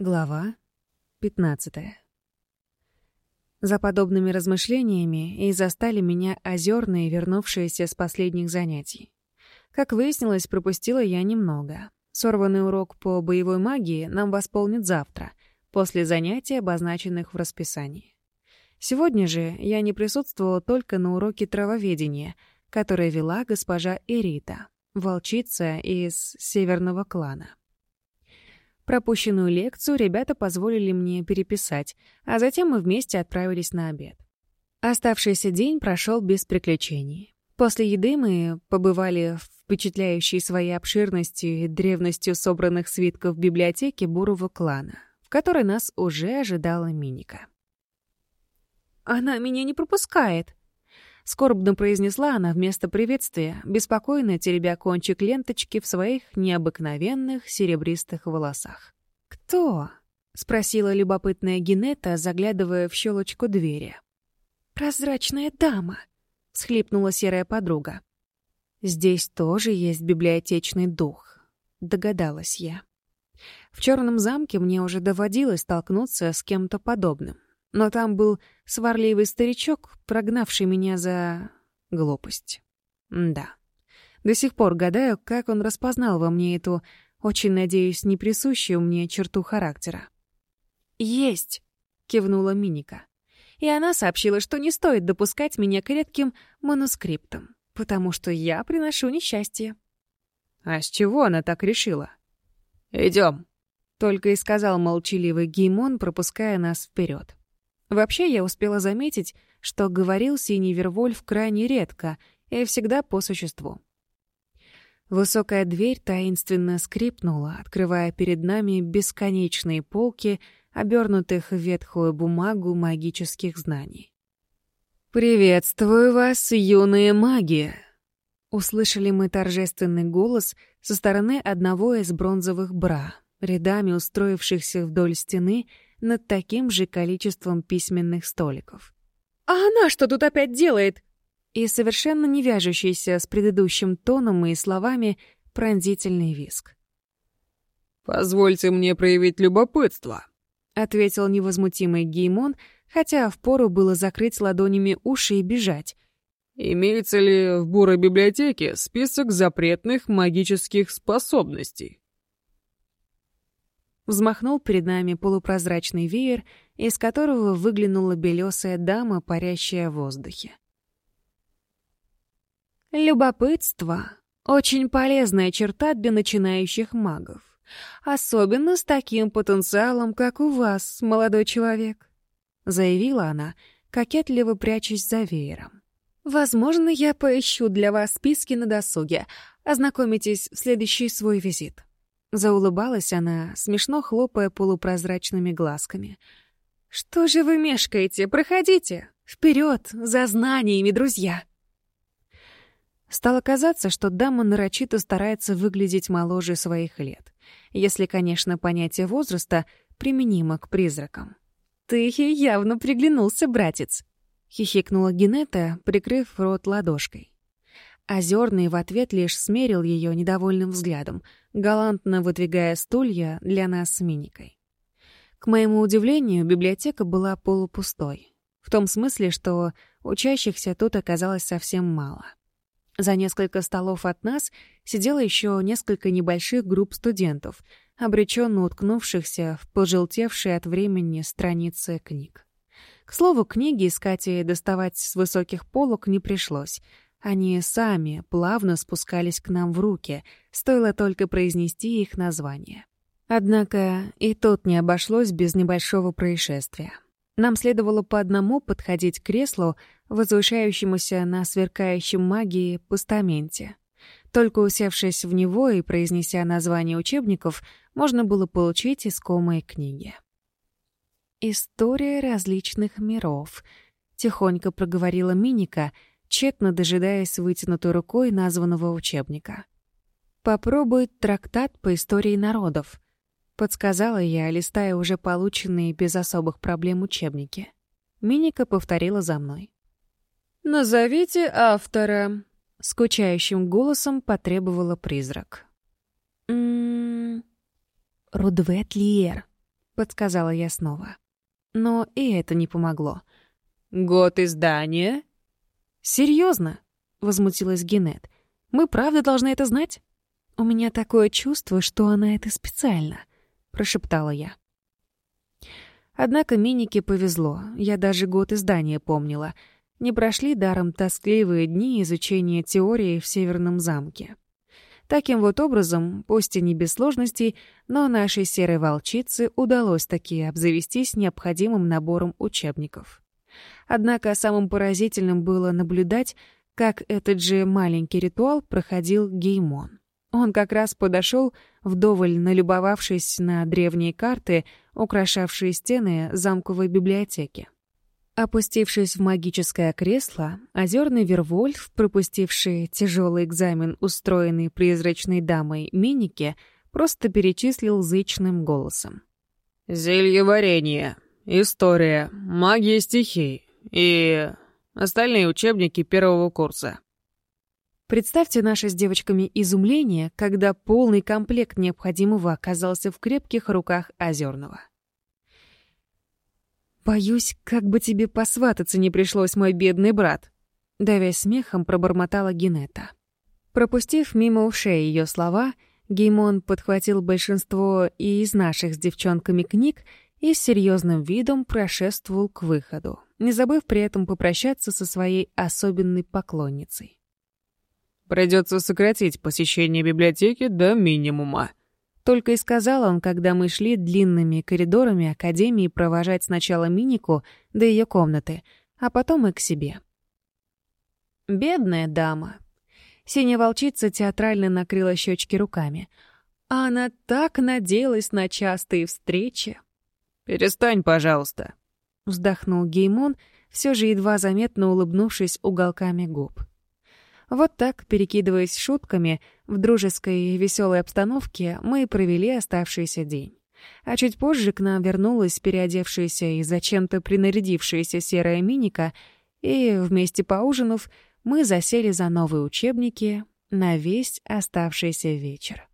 Глава 15. За подобными размышлениями и застали меня озерные, вернувшиеся с последних занятий. Как выяснилось, пропустила я немного. Сорванный урок по боевой магии нам восполнит завтра, после занятий, обозначенных в расписании. Сегодня же я не присутствовала только на уроке травоведения, который вела госпожа Эрита, волчица из северного клана. Пропущенную лекцию ребята позволили мне переписать, а затем мы вместе отправились на обед. Оставшийся день прошел без приключений. После еды мы побывали в впечатляющей своей обширностью и древностью собранных свитков библиотеке бурого клана, в которой нас уже ожидала Миника. «Она меня не пропускает», скорбно произнесла она вместо приветствия, беспокойно теребя кончик ленточки в своих необыкновенных серебристых волосах. «Кто?» — спросила любопытная Гинета, заглядывая в щелочку двери. «Прозрачная дама!» — схлипнула серая подруга. «Здесь тоже есть библиотечный дух», — догадалась я. В черном замке мне уже доводилось столкнуться с кем-то подобным но там был сварливый старичок, прогнавший меня за... глупость. Да. До сих пор гадаю, как он распознал во мне эту, очень надеюсь, не присущую мне черту характера. «Есть!» — кивнула Миника. И она сообщила, что не стоит допускать меня к редким манускриптам, потому что я приношу несчастье. А с чего она так решила? «Идем», — только и сказал молчаливый Геймон, пропуская нас вперед. Вообще, я успела заметить, что говорил синий Вервольф крайне редко и всегда по существу. Высокая дверь таинственно скрипнула, открывая перед нами бесконечные полки, обернутых в ветхую бумагу магических знаний. «Приветствую вас, юные маги!» Услышали мы торжественный голос со стороны одного из бронзовых бра, рядами устроившихся вдоль стены — над таким же количеством письменных столиков. «А она что тут опять делает?» И совершенно не вяжущийся с предыдущим тоном и словами пронзительный виск. «Позвольте мне проявить любопытство», — ответил невозмутимый Геймон, хотя впору было закрыть ладонями уши и бежать. «Имеется ли в бурой библиотеке список запретных магических способностей?» взмахнул перед нами полупрозрачный веер, из которого выглянула белесая дама, парящая в воздухе. Любопытство — очень полезная черта для начинающих магов. Особенно с таким потенциалом, как у вас, молодой человек, — заявила она, кокетливо прячась за веером. Возможно, я поищу для вас списки на досуге. Ознакомитесь в следующий свой визит. Заулыбалась она, смешно хлопая полупрозрачными глазками. «Что же вы мешкаете? Проходите! Вперед, За знаниями, друзья!» Стало казаться, что дама нарочито старается выглядеть моложе своих лет, если, конечно, понятие возраста применимо к призракам. «Ты явно приглянулся, братец!» — хихикнула Генета, прикрыв рот ладошкой. Озерный в ответ лишь смерил ее недовольным взглядом, галантно выдвигая стулья для нас с Миникой. К моему удивлению, библиотека была полупустой. В том смысле, что учащихся тут оказалось совсем мало. За несколько столов от нас сидело еще несколько небольших групп студентов, обреченно уткнувшихся в пожелтевшие от времени страницы книг. К слову, книги искать и доставать с высоких полок не пришлось — они сами плавно спускались к нам в руки, стоило только произнести их название. Однако и тут не обошлось без небольшого происшествия. Нам следовало по одному подходить к креслу, возвышающемуся на сверкающем магии постаменте. Только усевшись в него и произнеся название учебников, можно было получить искомые книги. «История различных миров», — тихонько проговорила Миника — тщетно дожидаясь вытянутой рукой названного учебника. «Попробуй трактат по истории народов», — подсказала я, листая уже полученные без особых проблем учебники. Миника повторила за мной. «Назовите автора», — скучающим голосом потребовала призрак. Рудвейтлиер. «Рудвет Лиер», — подсказала я снова. Но и это не помогло. «Год издания?» «Серьезно?» — возмутилась Генет. «Мы правда должны это знать?» «У меня такое чувство, что она это специально», — прошептала я. Однако Минике повезло, я даже год издания помнила. Не прошли даром тоскливые дни изучения теории в Северном замке. Таким вот образом, пусть и не без сложностей, но нашей серой волчице удалось таки обзавестись необходимым набором учебников. Однако самым поразительным было наблюдать, как этот же маленький ритуал проходил Геймон. Он как раз подошел, вдоволь налюбовавшись на древние карты, украшавшие стены замковой библиотеки. Опустившись в магическое кресло, озерный Вервольф, пропустивший тяжелый экзамен, устроенный призрачной дамой Минике, просто перечислил зычным голосом. «Зелье варенье!» история, магия стихий и остальные учебники первого курса. Представьте наше с девочками изумление, когда полный комплект необходимого оказался в крепких руках Озерного. «Боюсь, как бы тебе посвататься не пришлось, мой бедный брат», — давясь смехом, пробормотала Генета. Пропустив мимо ушей ее слова, Геймон подхватил большинство и из наших с девчонками книг — и с серьезным видом прошествовал к выходу, не забыв при этом попрощаться со своей особенной поклонницей. «Придется сократить посещение библиотеки до минимума», только и сказал он, когда мы шли длинными коридорами Академии провожать сначала Минику до ее комнаты, а потом и к себе. «Бедная дама!» Синяя волчица театрально накрыла щечки руками. «А «Она так надеялась на частые встречи!» «Перестань, пожалуйста», — вздохнул Геймон, все же едва заметно улыбнувшись уголками губ. Вот так, перекидываясь шутками, в дружеской и веселой обстановке мы и провели оставшийся день. А чуть позже к нам вернулась переодевшаяся и зачем-то принарядившаяся серая миника, и, вместе поужинав, мы засели за новые учебники на весь оставшийся вечер.